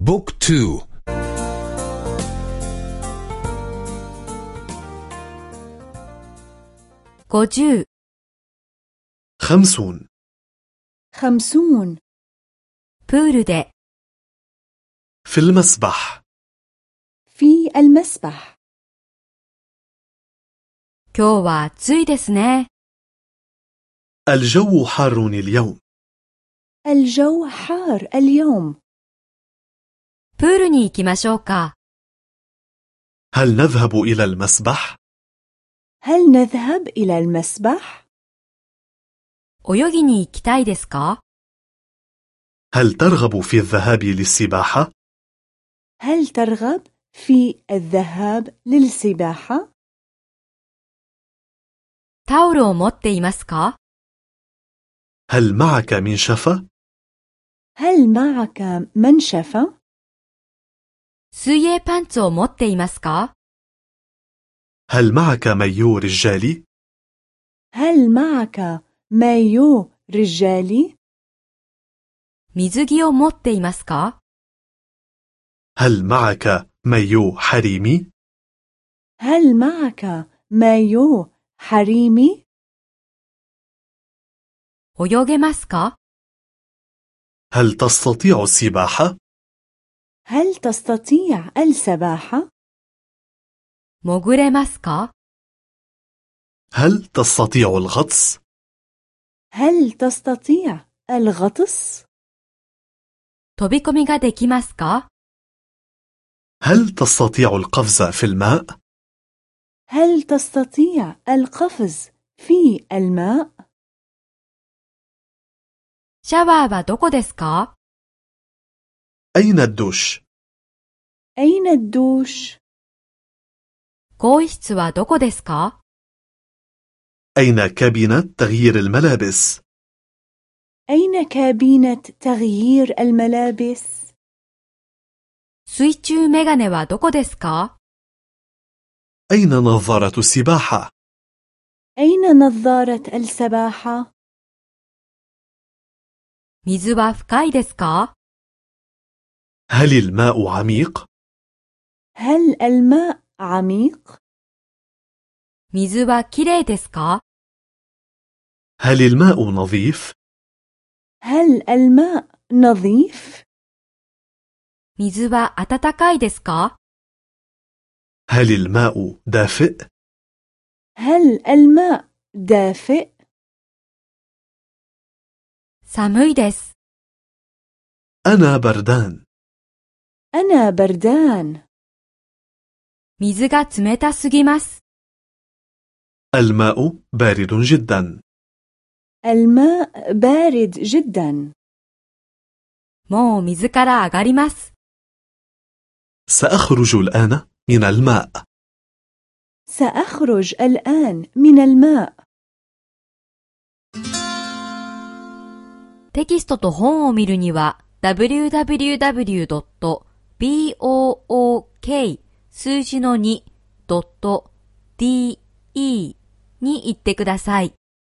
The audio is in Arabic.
ブック ツー. 五十. خمسون. خمسون. プールで في المسبح. في المسبح. كيو وا اتسوي الجو حار اليوم. الجو حار اليوم. プールに行きましょうか。 هل نذهب إلى المسبح؟ هل نذهب إلى المسبح؟ 泳ぎに行きたいですか هل ترغب في الذهاب للسباحة؟ هل ترغب في الذهاب للسباحة؟ タオルを持っていますか هل معك منشفة؟ هل معك منشفة؟ 水泳パンツを持っていますか هل معك مايو رجالي؟ هل معك مايو رجالي؟ 水着を持っていますか هل معك مايو حريمي؟ هل معك مايو حريمي؟ 泳げますか هل تستطيع السباحة؟ هل تستطيع السباحة؟ 潜れますか هل تستطيع الغطس؟ هل تستطيع الغطس؟ 飛び込みができますか هل تستطيع القفز في الماء؟ هل تستطيع القفز في الماء؟ シャワーはどこですか أين الدوش؟ أين الدوش؟ 更衣室はどこですか أين كابينة تغيير الملابس؟ أين كابينة تغيير الملابس؟ 水中メガネはどこですか أين نظارة السباحة؟ أين نظارة السباحة؟ 水は深いですか هل الماء عميق؟ هل الماء عميق؟ 水はきれいですか هل الماء نظيف؟ هل الماء نظيف؟ 水は温かいですか هل الماء دافئ؟ هل الماء دافئ؟ 寒いです。 أنا بردان أنا بردان 水が冷たすぎます。 الماء بارد جدا الماء بارد جدا もう水から上がります。 سأخرج الآن من الماء سأخرج الآن من الماء テキストと本を見るには Book 数字の 2.de に行ってください。